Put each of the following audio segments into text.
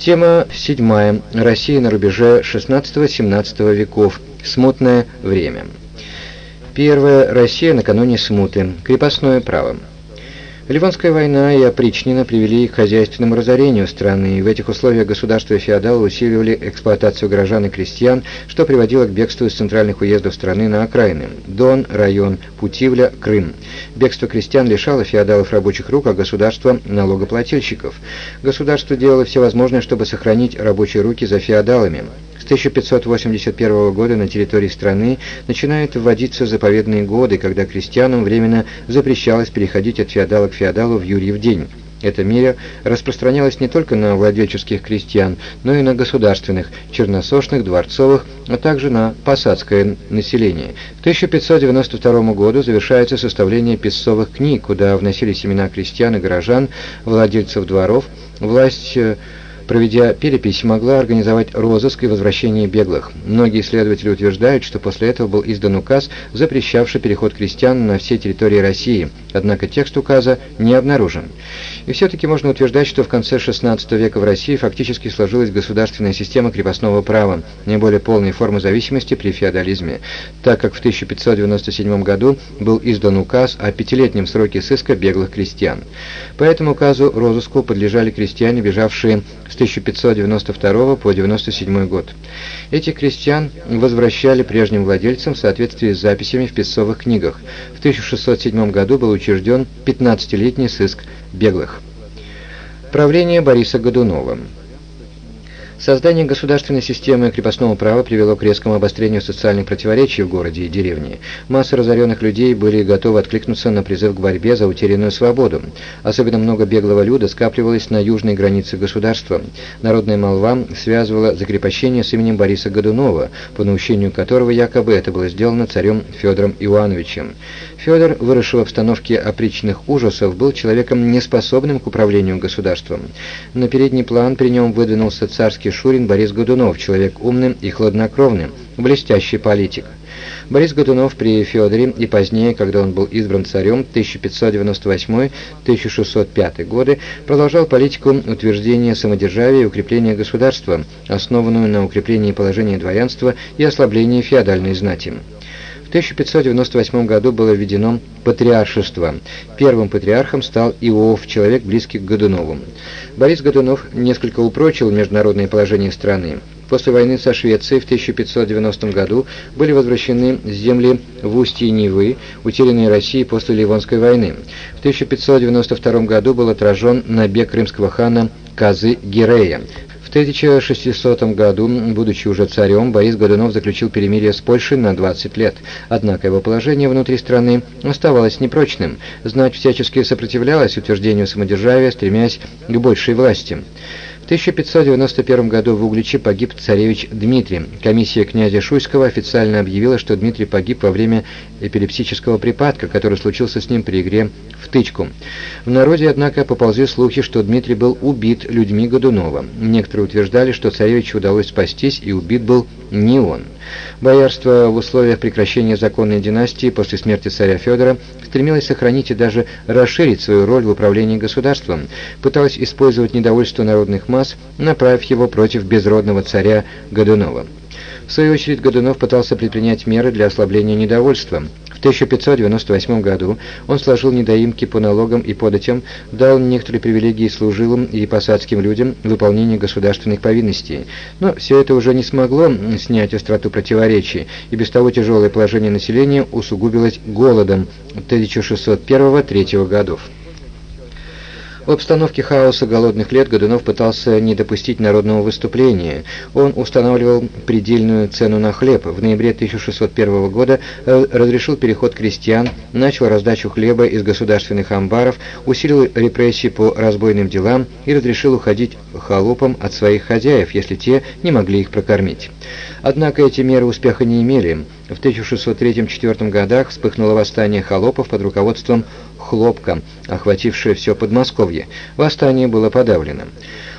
Тема седьмая. Россия на рубеже 16-17 веков. Смутное время. Первая. Россия накануне смуты. Крепостное право. Ливонская война и опричнина привели к хозяйственному разорению страны, и в этих условиях государство и феодалы усиливали эксплуатацию горожан и крестьян, что приводило к бегству из центральных уездов страны на окраины – Дон, район, Путивля, Крым. Бегство крестьян лишало феодалов рабочих рук, а государство – налогоплательщиков. Государство делало все возможное, чтобы сохранить рабочие руки за феодалами. 1581 года на территории страны начинают вводиться заповедные годы, когда крестьянам временно запрещалось переходить от феодала к феодалу в Юрьев день. Эта мера распространялась не только на владельческих крестьян, но и на государственных, черносошных, дворцовых, а также на посадское население. К 1592 году завершается составление песцовых книг, куда вносили семена крестьян и горожан, владельцев дворов. Власть э, проведя перепись, могла организовать розыск и возвращение беглых. Многие исследователи утверждают, что после этого был издан указ, запрещавший переход крестьян на все территории России, однако текст указа не обнаружен. И все-таки можно утверждать, что в конце XVI века в России фактически сложилась государственная система крепостного права, наиболее полной формы зависимости при феодализме, так как в 1597 году был издан указ о пятилетнем сроке сыска беглых крестьян. По этому указу розыску подлежали крестьяне, бежавшие с 1592 по 97 год. Этих крестьян возвращали прежним владельцам в соответствии с записями в песцовых книгах. В 1607 году был учрежден 15-летний сыск беглых. Правление Бориса Годунова Создание государственной системы крепостного права привело к резкому обострению социальных противоречий в городе и деревне. Масса разоренных людей были готовы откликнуться на призыв к борьбе за утерянную свободу. Особенно много беглого люда скапливалось на южной границе государства. Народная молва связывала закрепощение с именем Бориса Годунова, по наущению которого якобы это было сделано царем Федором Иоанновичем. Федор, выросший в обстановке опричных ужасов, был человеком неспособным к управлению государством. На передний план при нем выдвинулся царский шурин Борис Годунов, человек умным и хладнокровным, блестящий политик. Борис Годунов при Федоре и позднее, когда он был избран царем 1598-1605 годы, продолжал политику утверждения самодержавия и укрепления государства, основанную на укреплении положения дворянства и ослаблении феодальной знати. В 1598 году было введено патриаршество. Первым патриархом стал Иов, человек близкий к Годунову. Борис Годунов несколько упрочил международное положение страны. После войны со Швецией в 1590 году были возвращены земли в устье Невы, утерянные Россией после Ливонской войны. В 1592 году был отражен набег крымского хана Казы Гирея. В 1600 году, будучи уже царем, Борис Годунов заключил перемирие с Польшей на 20 лет. Однако его положение внутри страны оставалось непрочным. Знать всячески сопротивлялась утверждению самодержавия, стремясь к большей власти. В 1591 году в Угличе погиб царевич Дмитрий. Комиссия князя Шуйского официально объявила, что Дмитрий погиб во время эпилептического припадка, который случился с ним при игре в тычку. В народе, однако, поползли слухи, что Дмитрий был убит людьми Годунова. Некоторые утверждали, что царевичу удалось спастись, и убит был не он. Боярство в условиях прекращения законной династии после смерти царя Федора стремилось сохранить и даже расширить свою роль в управлении государством, пыталось использовать недовольство народных масс, направив его против безродного царя Годунова. В свою очередь Годунов пытался предпринять меры для ослабления недовольства. В 1598 году он сложил недоимки по налогам и податям, дал некоторые привилегии служилым и посадским людям в выполнении государственных повинностей. Но все это уже не смогло снять остроту противоречий, и без того тяжелое положение населения усугубилось голодом 1601-3 годов. В обстановке хаоса голодных лет Годунов пытался не допустить народного выступления. Он устанавливал предельную цену на хлеб. В ноябре 1601 года э, разрешил переход крестьян, начал раздачу хлеба из государственных амбаров, усилил репрессии по разбойным делам и разрешил уходить холопам от своих хозяев, если те не могли их прокормить. Однако эти меры успеха не имели. В 1603-1604 годах вспыхнуло восстание холопов под руководством Хлопка, охватившее все Подмосковье. Восстание было подавлено.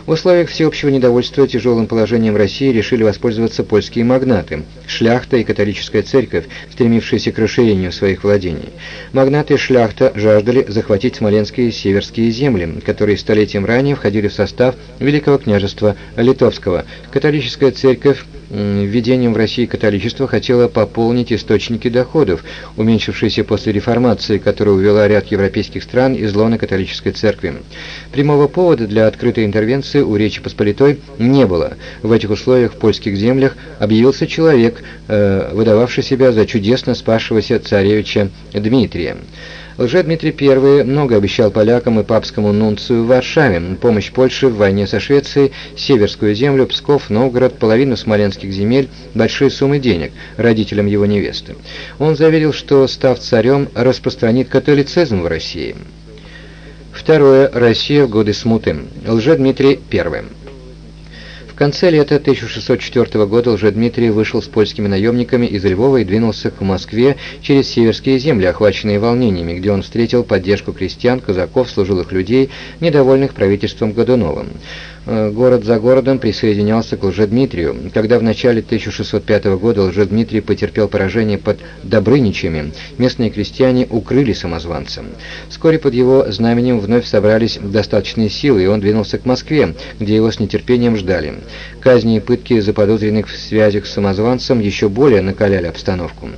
В условиях всеобщего недовольства тяжелым положением России решили воспользоваться польские магнаты, шляхта и католическая церковь, стремившиеся к расширению своих владений. Магнаты шляхта жаждали захватить смоленские и северские земли, которые столетием ранее входили в состав Великого княжества Литовского. Католическая церковь введением в России католичества хотела пополнить источники доходов, уменьшившиеся после реформации, которая увела ряд европейских стран из лона католической церкви. Прямого повода для открытой интервенции у Речи Посполитой не было. В этих условиях в польских землях объявился человек, э, выдававший себя за чудесно спасшегося царевича Дмитрия. Лже-Дмитрий I много обещал полякам и папскому нунцию в Варшаве, помощь Польше в войне со Швецией, Северскую землю, Псков, Новгород, половину смоленских земель, большие суммы денег родителям его невесты. Он заверил, что, став царем, распространит католицизм в России. Второе. Россия в годы смуты. Лже-Дмитрий I конце лета 1604 года Лжедмитрий вышел с польскими наемниками из Львова и двинулся к Москве через северские земли, охваченные волнениями, где он встретил поддержку крестьян, казаков, служилых людей, недовольных правительством Годуновым. Э, город за городом присоединялся к Лжедмитрию. Когда в начале 1605 года Лжедмитрий потерпел поражение под Добрыничами, местные крестьяне укрыли самозванца. Вскоре под его знаменем вновь собрались достаточные силы, и он двинулся к Москве, где его с нетерпением ждали. Казни и пытки заподозренных в связях с самозванцем еще более накаляли обстановку.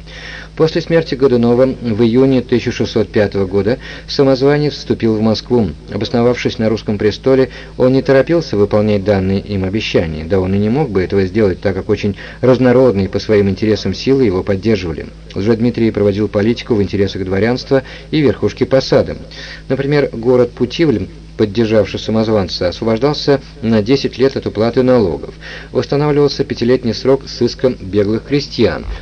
После смерти Годунова в июне 1605 года самозванец вступил в Москву. Обосновавшись на русском престоле, он не торопился выполнять данные им обещания, да он и не мог бы этого сделать, так как очень разнородные по своим интересам силы его поддерживали. Лжедмитрий проводил политику в интересах дворянства и верхушки посада. Например, город Путивль поддержавший самозванца, освобождался на 10 лет от уплаты налогов. Восстанавливался пятилетний срок сыском беглых крестьян –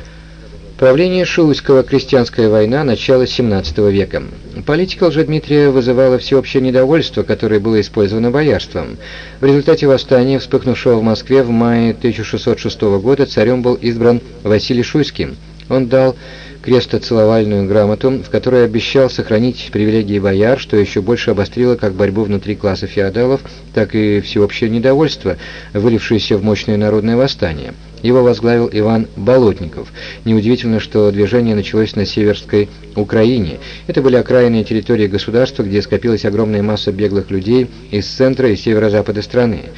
Правление Шуйского, крестьянская война, начала XVII века. Политика Лжедмитрия вызывала всеобщее недовольство, которое было использовано боярством. В результате восстания, вспыхнувшего в Москве в мае 1606 года, царем был избран Василий Шуйский. Он дал крестоцеловальную грамоту, в которой обещал сохранить привилегии бояр, что еще больше обострило как борьбу внутри класса феодалов, так и всеобщее недовольство, вылившееся в мощное народное восстание. Его возглавил Иван Болотников. Неудивительно, что движение началось на северской Украине. Это были окраинные территории государства, где скопилась огромная масса беглых людей из центра и северо-запада страны.